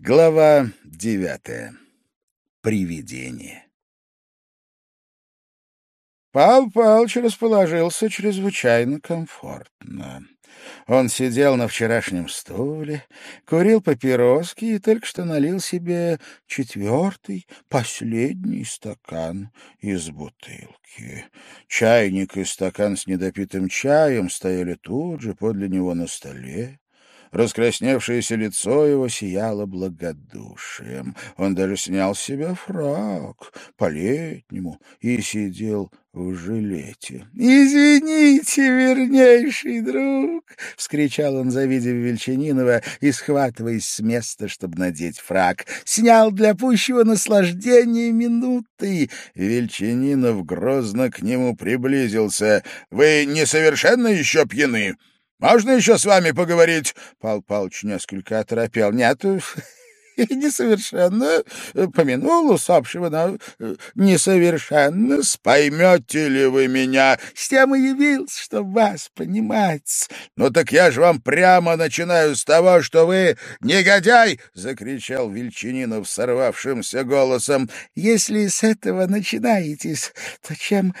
Глава девятая. Привидение. Павел Павлович расположился чрезвычайно комфортно. Он сидел на вчерашнем стуле, курил папироски и только что налил себе четвертый, последний стакан из бутылки. Чайник и стакан с недопитым чаем стояли тут же подле него на столе. Раскрасневшееся лицо его сияло благодушием. Он даже снял с себя фраг по-летнему и сидел в жилете. «Извините, вернейший друг!» — вскричал он, завидев Вельчанинова и схватываясь с места, чтобы надеть фраг. «Снял для пущего наслаждения минуты!» Вельчанинов грозно к нему приблизился. «Вы несовершенно еще пьяны?» Можно еще с вами поговорить?» Пал Палыч несколько оторопел. «Нет, несовершенно. Помянул усопшего, но несовершенно. Поймете ли вы меня? С тем и явился, чтобы вас понимать. Ну так я же вам прямо начинаю с того, что вы негодяй! — закричал Вельчининов сорвавшимся голосом. — Если с этого начинаетесь, то чем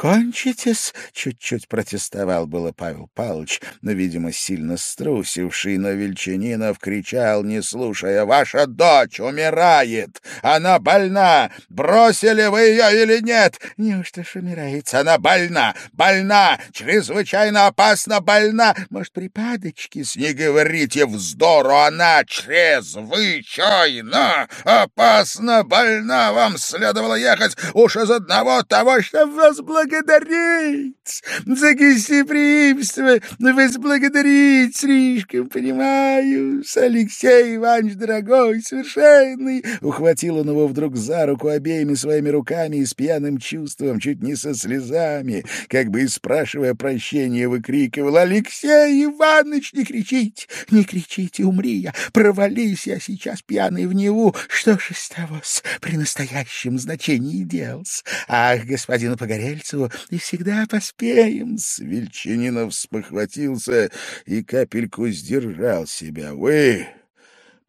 кончитесь?» — чуть-чуть протестовал было Павел Павлович, но, видимо, сильно струсивший, но Вельчанинов кричал, не слушая, «Ваша дочь умирает! Она больна! Бросили вы ее или нет?» «Неужто ж умирает? Она больна! Больна! Чрезвычайно опасно больна! Может, припадочки?» «Не говорите вздору! Она чрезвычайно опасно больна! Вам следовало ехать уж из одного того, что вас благодарит!» Благодарить, за гостеприимство возблагодарить слишком, понимаю, с Алексей Иванович, дорогой, совершенный. Ухватил он его вдруг за руку обеими своими руками и с пьяным чувством, чуть не со слезами, как бы спрашивая прощения, выкрикивал «Алексей Иванович, не кричите, не кричите, умри я, провались я сейчас пьяный в Неву, что ж из того при настоящем значении делс? Ах, господину Погорельцеву Морозову и всегда поспеем. Свельчининов спохватился и капельку сдержал себя. — Вы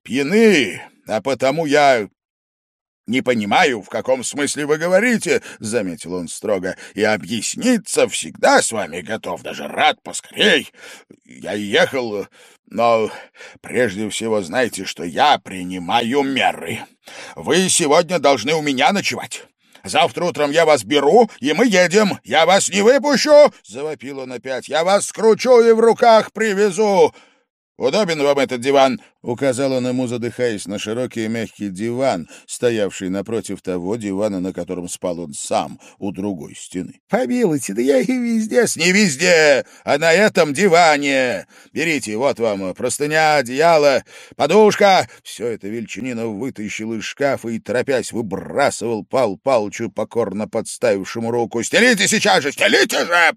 пьяны, а потому я «Не понимаю, в каком смысле вы говорите», — заметил он строго, — «и объясниться всегда с вами готов, даже рад поскорей. Я ехал, но прежде всего знайте, что я принимаю меры. Вы сегодня должны у меня ночевать. Завтра утром я вас беру, и мы едем. Я вас не выпущу!» — завопил он опять. «Я вас скручу и в руках привезу!» «Удобен вам этот диван?» — указал он ему, задыхаясь, на широкий и мягкий диван, стоявший напротив того дивана, на котором спал он сам, у другой стены. «Помилуйте, да я и везде...» «Не везде, а на этом диване! Берите, вот вам простыня, одеяло, подушка!» Все это Вельчининов вытащил из шкафа и, торопясь, выбрасывал Пал Палычу, покорно подставившему руку. «Стелите сейчас же! Стелите же!»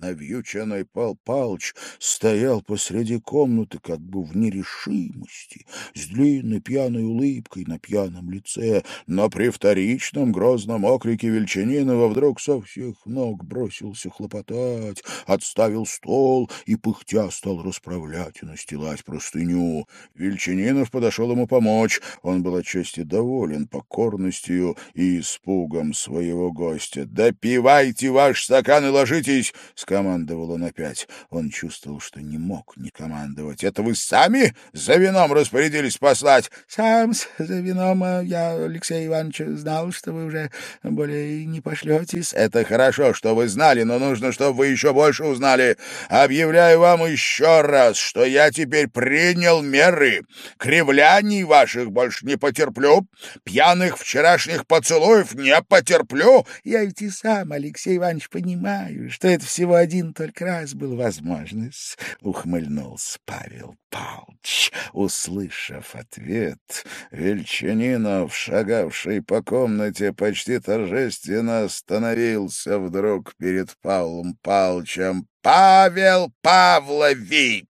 Навьюченный Пал Палыч стоял посреди комнаты как бы в нерешимости, с длинной пьяной улыбкой на пьяном лице, но при вторичном грозном окрике Вельчанинова вдруг со всех ног бросился хлопотать, отставил стол и, пыхтя, стал расправлять и настилать простыню. Вельчанинов подошел ему помочь. Он был отчасти доволен покорностью и испугом своего гостя. «Допивайте ваш стакан и ложитесь!» Скомандовал он опять. Он чувствовал, что не мог не командовать. «Это вы сами за вином распорядились послать?» «Сам за вином. А я, Алексей Иванович, знал, что вы уже более не пошлетесь». «Это хорошо, что вы знали, но нужно, чтобы вы еще больше узнали. Объявляю вам еще раз, что я теперь принял меры. Кривляний ваших больше не потерплю. Пьяных вчерашних поцелуев не потерплю. Я ведь и сам, Алексей Иванович, понимаю, что это всего один только раз был возможность, — ухмыльнулся Павел Павлович. Услышав ответ, Вельчанинов, шагавший по комнате, почти торжественно остановился вдруг перед Павлом Павловичем. — Павел Павлович!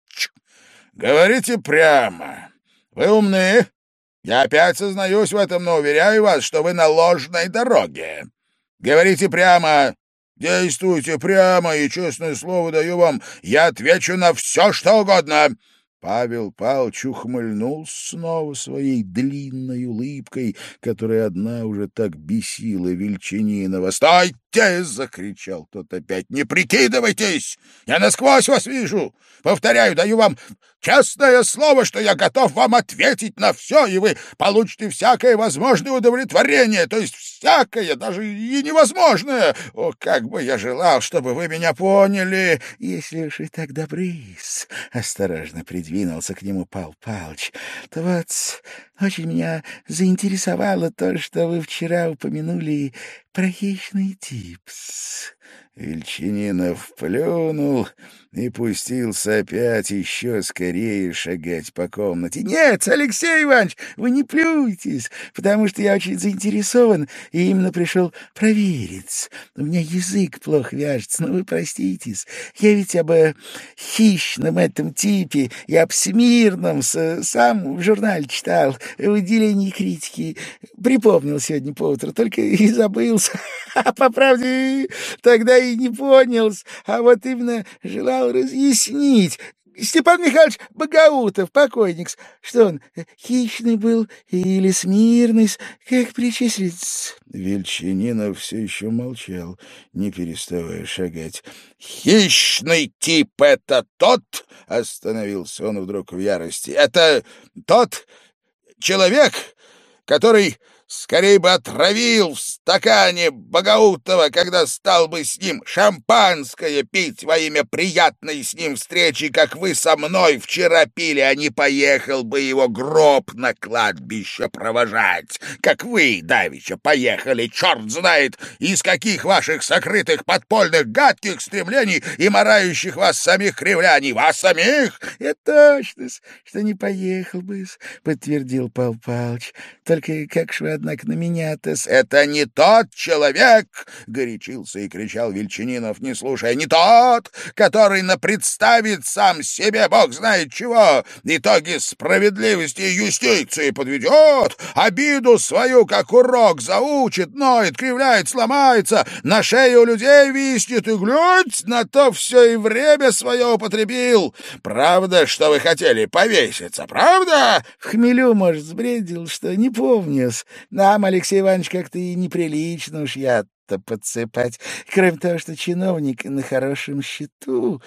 Говорите прямо. Вы умны. Я опять сознаюсь в этом, но уверяю вас, что вы на ложной дороге. Говорите прямо, Действуйте прямо, и, честное слово даю вам, я отвечу на все, что угодно. Павел Павлович ухмыльнулся снова своей длинной улыбкой, которая одна уже так бесила Вельчининова. «Стойте!» — закричал тот опять. «Не прикидывайтесь! Я насквозь вас вижу! Повторяю, даю вам честное слово, что я готов вам ответить на все, и вы получите всякое возможное удовлетворение, то есть всякое, даже и невозможное. О, как бы я желал, чтобы вы меня поняли, если уж и так добры осторожно придвинулся к нему Пал Палыч, то вот очень меня заинтересовало то, что вы вчера упомянули про хищный типс. Вельчининов плюнул и пустился опять еще скорее шагать по комнате. — Нет, Алексей Иванович, вы не плюйтесь, потому что я очень заинтересован и именно пришел проверить. У меня язык плохо вяжется, но вы проститесь. Я ведь об э, хищном этом типе и об Смирном сам в журнале читал, в отделении критики. Припомнил сегодня поутру, только и забылся. А по правде тогда и не понял, а вот именно желал разъяснить. Степан Михайлович Богаутов, покойник, что он, хищный был или смирный, как причислить? Вельчининов все еще молчал, не переставая шагать. «Хищный тип — это тот!» — остановился он вдруг в ярости. «Это тот человек, который скорее бы отравил в стакане Богаутова, когда стал бы с ним шампанское пить во имя приятной с ним встречи, как вы со мной вчера пили, а не поехал бы его гроб на кладбище провожать, как вы, давеча, поехали, черт знает, из каких ваших сокрытых подпольных гадких стремлений и морающих вас самих кривляний, вас самих? — Это точно, что не поехал бы, — подтвердил Пал Палыч, — только как ж однако, на меня-то... — Это не тот человек! — горячился и кричал Вельчининов, не слушая. — Не тот, который напредставит сам себе, бог знает чего, итоги справедливости и юстиции подведет, обиду свою, как урок, заучит, ноет, кривляет, сломается, на шею людей виснет и глядь, на то все и время свое употребил. Правда, что вы хотели повеситься, правда? В хмелю, может, сбредил, что не помню. Нам, Алексей Иванович, как-то и неприлично уж я то подсыпать. Кроме того, что чиновник на хорошем счету,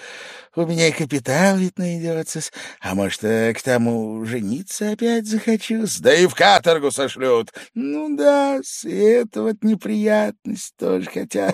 у меня и капитал ведь найдется. А может, э, к тому жениться опять захочу? Да и в каторгу сошлют. Ну да, с это вот неприятность тоже, хотя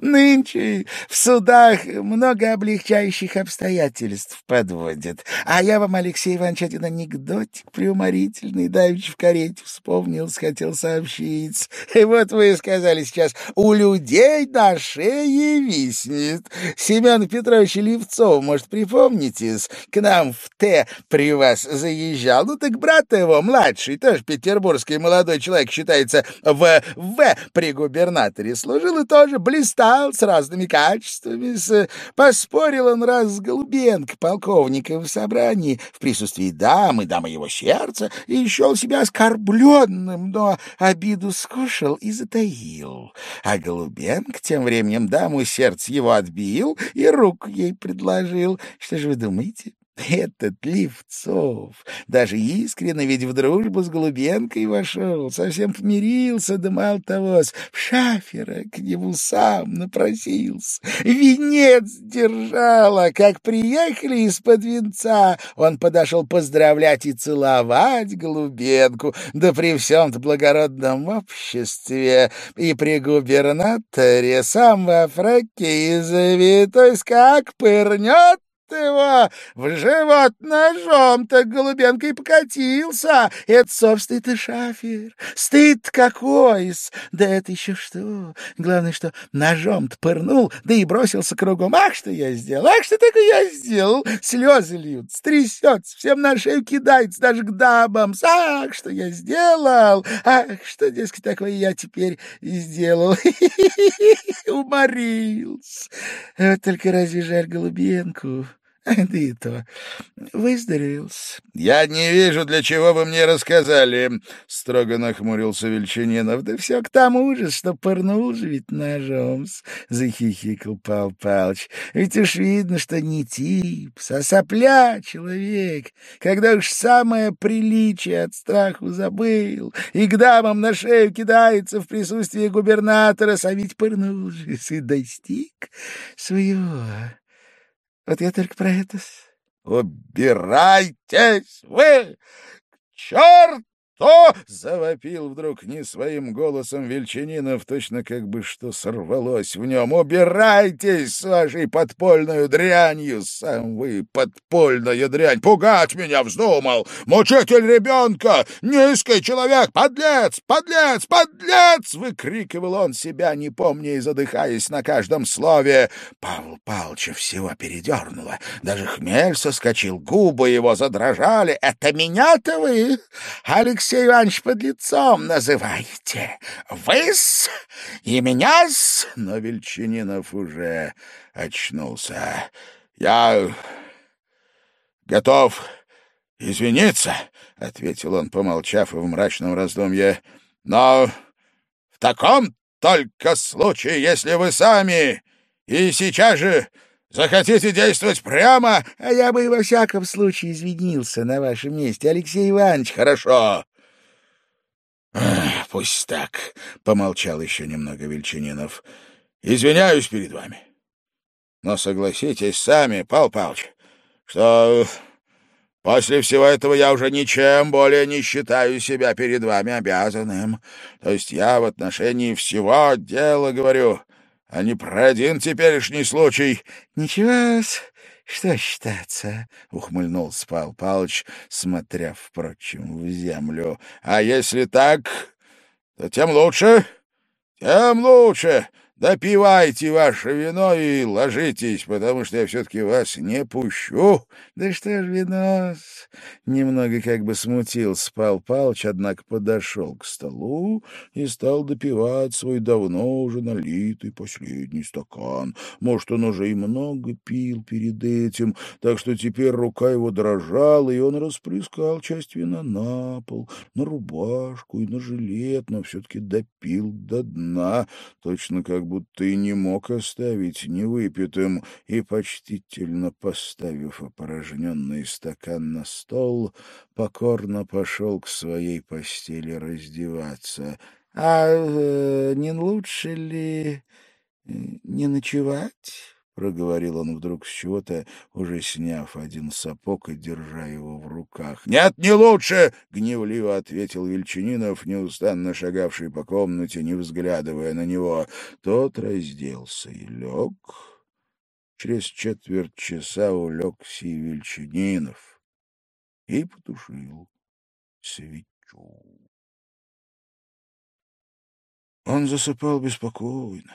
нынче в судах много облегчающих обстоятельств подводят. А я вам, Алексей Иванович, один анекдотик приуморительный, давеча в карете вспомнил, хотел сообщить. И вот вы сказали, сейчас, у людей на шее виснет. Семен Петрович Левцов, может, припомните, к нам в Т при вас заезжал. Ну так брат его, младший, тоже петербургский молодой человек, считается, в В при губернаторе служил и тоже блистал с разными качествами. С... Поспорил он раз с Голубенко, полковником в собрании, в присутствии дамы, дамы его сердца, и счел себя оскорбленным, но обиду скушал и затаил. А Голубенко тем временем даму сердце его отбил и руку ей предложил. Что же вы думаете? Этот Ливцов даже искренне ведь в дружбу с Голубенкой вошел, совсем помирился, да мало того, в шафера к нему сам напросился. Венец держала, как приехали из-под венца, он подошел поздравлять и целовать Голубенку, да при всем-то благородном обществе и при губернаторе сам во фраке и завитой, как пырнет его в живот ножом, так голубенка и покатился. Это, собственно, ты шафер. Стыд какой -с. Да это еще что? Главное, что ножом-то пырнул, да и бросился кругом. Ах, что я сделал! Ах, что такое я сделал! Слезы льют, трясется, всем на шею кидается, даже к дамам. Ах, что я сделал! Ах, что, дескать, такое я теперь сделал! Уморился. Вот только разве жаль голубенку? Да и то выздоровелся. — Я не вижу, для чего вы мне рассказали, — строго нахмурился Вельчининов. — Да все к тому же, что пырнул же ведь ножом, — захихикал Пал Палыч. — Ведь уж видно, что не тип, а сопля человек, когда уж самое приличие от страху забыл и к дамам на шею кидается в присутствии губернатора, а ведь пырнул же и достиг своего. Вот я только про это. Убирайтесь вы к черту! «Что?» — завопил вдруг не своим голосом Вельчининов, точно как бы что сорвалось в нем. «Убирайтесь с вашей подпольной дрянью! Сам вы подпольная дрянь! Пугать меня вздумал! Мучитель ребенка! Низкий человек! Подлец! Подлец! Подлец!» — выкрикивал он себя, не помня и задыхаясь на каждом слове. Павел Павловича всего передернуло. Даже хмель соскочил, губы его задрожали. «Это меня-то вы, Алексей?» Алексей Иванович под лицом называете. Вы-с и меня-с. Но Вельчининов уже очнулся. Я готов извиниться, — ответил он, помолчав и в мрачном раздумье. Но в таком только случае, если вы сами и сейчас же Захотите действовать прямо, а я бы во всяком случае извинился на вашем месте, Алексей Иванович. Хорошо. «Пусть так», — помолчал еще немного Вельчининов. «Извиняюсь перед вами. Но согласитесь сами, Пал Павлович, что после всего этого я уже ничем более не считаю себя перед вами обязанным. То есть я в отношении всего дела говорю, а не про один теперешний случай». «Ничего, что считаться? — ухмыльнулся Павел Павлович, смотря, впрочем, в землю. — А если так, то тем лучше, тем лучше. Допивайте ваше вино и ложитесь, потому что я все-таки вас не пущу. Да что ж вино Немного как бы смутился Пал Палыч, однако подошел к столу и стал допивать свой давно уже налитый последний стакан. Может, он уже и много пил перед этим, так что теперь рука его дрожала, и он расплескал часть вина на пол, на рубашку и на жилет, но все-таки допил до дна, точно как как будто и не мог оставить невыпитым, и, почтительно поставив опорожненный стакан на стол, покорно пошел к своей постели раздеваться. — А э, не лучше ли э, не ночевать? — проговорил он вдруг с чего-то, уже сняв один сапог и держа его в руках. — Нет, не лучше! — гневливо ответил Вельчининов, неустанно шагавший по комнате, не взглядывая на него. Тот разделся и лег. Через четверть часа улегся и Вельчининов и потушил свечу. Он засыпал беспокойно.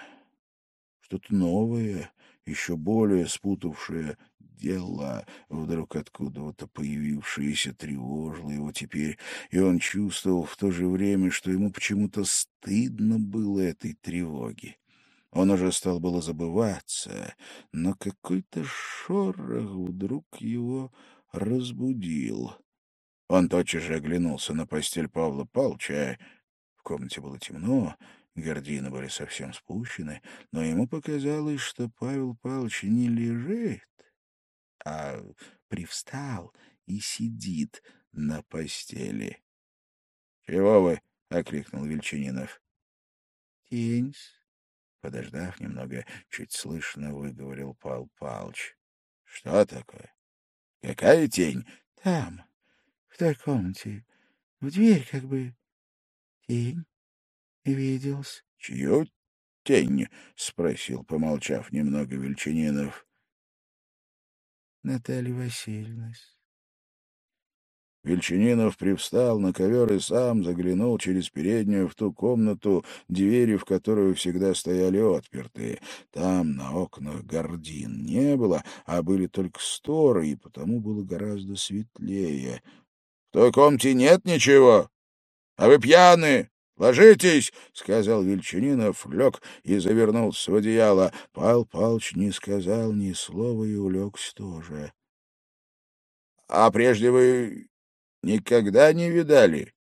Что-то новое еще более спутавшее дело, вдруг откуда-то появившееся тревожило его теперь, и он чувствовал в то же время, что ему почему-то стыдно было этой тревоги. Он уже стал было забываться, но какой-то шорох вдруг его разбудил. Он тотчас же оглянулся на постель Павла Павловича. В комнате было темно, Гордины были совсем спущены, но ему показалось, что Павел Павлович не лежит, а привстал и сидит на постели. — Чего вы? — окликнул Вельчининов. — Тень. Подождав немного, чуть слышно выговорил Павел Павлович. — Что такое? Какая тень? — Там, в той комнате, в дверь как бы тень виделся. — Чью тень? — спросил, помолчав немного Вельчининов. — Наталья Васильевна. Вельчининов привстал на ковер и сам заглянул через переднюю в ту комнату, двери в которую всегда стояли отпертые. Там на окнах гордин не было, а были только сторы, и потому было гораздо светлее. — В той комнате нет ничего? А вы пьяны? «Ложитесь!» — сказал Вельчининов, лег и завернулся в одеяло. Пал Палыч не сказал ни слова и улегся тоже. А прежде вы никогда не видали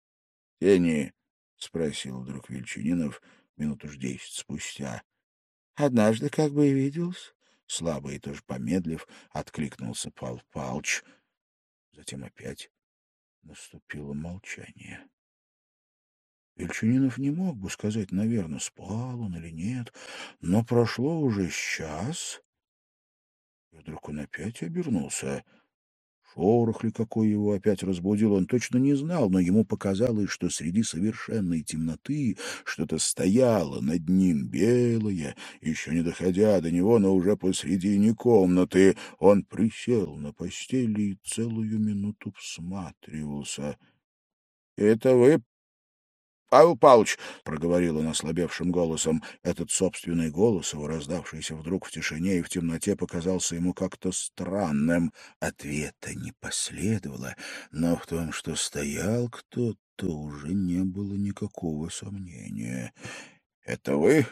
тени? — спросил вдруг Вельчининов минут уж десять спустя. — Однажды как бы и виделся. Слабо и тоже помедлив, откликнулся Павел Павлович. Затем опять наступило молчание. Вельчининов не мог бы сказать, наверное, спал он или нет, но прошло уже час, и вдруг он опять обернулся. Шорох ли какой его опять разбудил, он точно не знал, но ему показалось, что среди совершенной темноты что-то стояло над ним белое, еще не доходя до него, но уже посредине комнаты. Он присел на постели и целую минуту всматривался. — Это вы, — Павел Павлович, — проговорил он ослабевшим голосом, этот собственный голос, его раздавшийся вдруг в тишине и в темноте, показался ему как-то странным. Ответа не последовало, но в том, что стоял кто-то, уже не было никакого сомнения. — Это вы?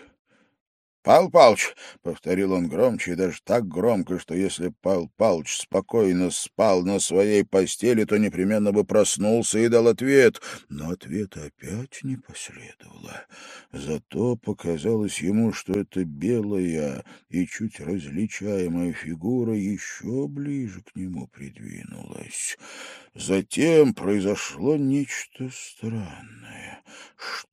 Павел Павлович, — повторил он громче и даже так громко, что если Павел Павлович спокойно спал на своей постели, то непременно бы проснулся и дал ответ. Но ответа опять не последовало. Зато показалось ему, что эта белая и чуть различаемая фигура еще ближе к нему придвинулась. Затем произошло нечто странное.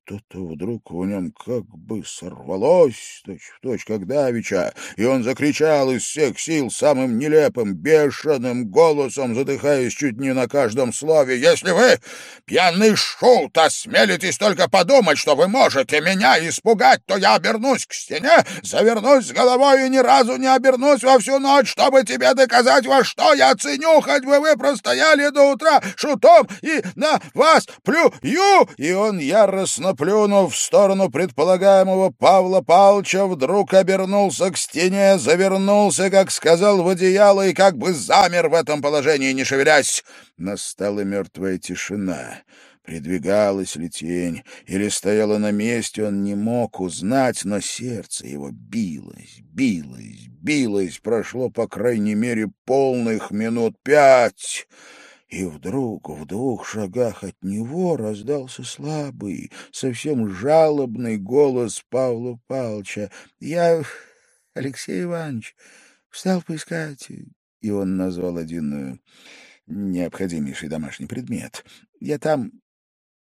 Что-то вдруг в нем как бы сорвалось, точь-в-точь, как давеча, и он закричал из всех сил самым нелепым, бешеным голосом, задыхаясь чуть не на каждом слове. «Если вы, пьяный шут, осмелитесь только подумать, что вы можете меня испугать, то я обернусь к стене, завернусь с головой и ни разу не обернусь во всю ночь, чтобы тебе доказать, во что я ценю, хоть бы вы простояли до утра шутом и на вас плюю!» И он яростно плюнув в сторону предполагаемого Павла Палча, вдруг обернулся к стене, завернулся, как сказал, в одеяло и как бы замер в этом положении, не шевелясь. Настала мертвая тишина. Придвигалась ли тень или стояла на месте, он не мог узнать, но сердце его билось, билось, билось. Прошло, по крайней мере, полных минут пять. И вдруг в двух шагах от него раздался слабый, совсем жалобный голос Павла Павловича. — Я, Алексей Иванович, встал поискать, и он назвал один э, необходимейший домашний предмет. Я там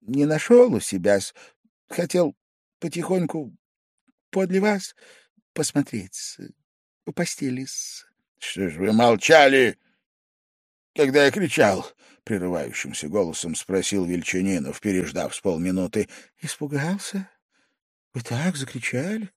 не нашел у себя, хотел потихоньку подле вас посмотреть, по постели. — Что ж вы молчали? Когда я кричал? — прерывающимся голосом спросил Вельчанинов, переждав с полминуты. — Испугался? Вы так закричали?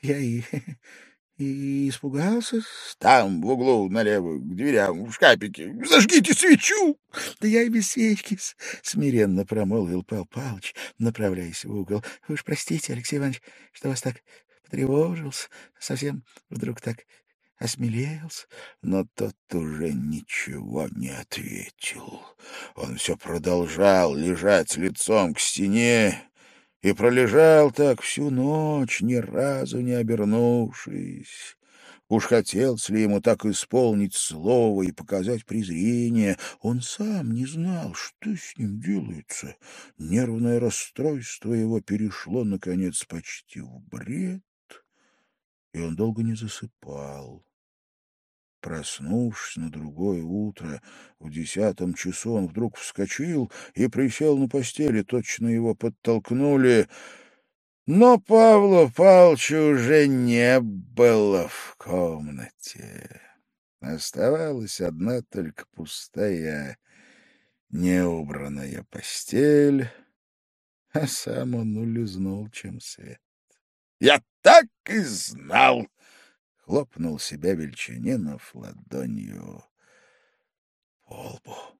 Я и... и испугался. — Там, в углу, налево, к дверям, в шкапике. Зажгите свечу! — Да я и без свечки, — смиренно промолвил Павел Павлович, направляясь в угол. — Вы уж простите, Алексей Иванович, что вас так потревожился. Совсем вдруг так осмелелся, но тот уже ничего не ответил. Он все продолжал лежать лицом к стене и пролежал так всю ночь, ни разу не обернувшись. Уж хотелось ли ему так исполнить слово и показать презрение, он сам не знал, что с ним делается. Нервное расстройство его перешло, наконец, почти в бред, и он долго не засыпал. Проснувшись на другое утро, в десятом часу он вдруг вскочил и присел на постели, точно его подтолкнули. Но Павла Павловича уже не было в комнате. Оставалась одна только пустая, неубранная постель, а сам он улизнул, чем свет. — Я так и знал! Хлопнул себя Вельчанинов ладонью по лбу.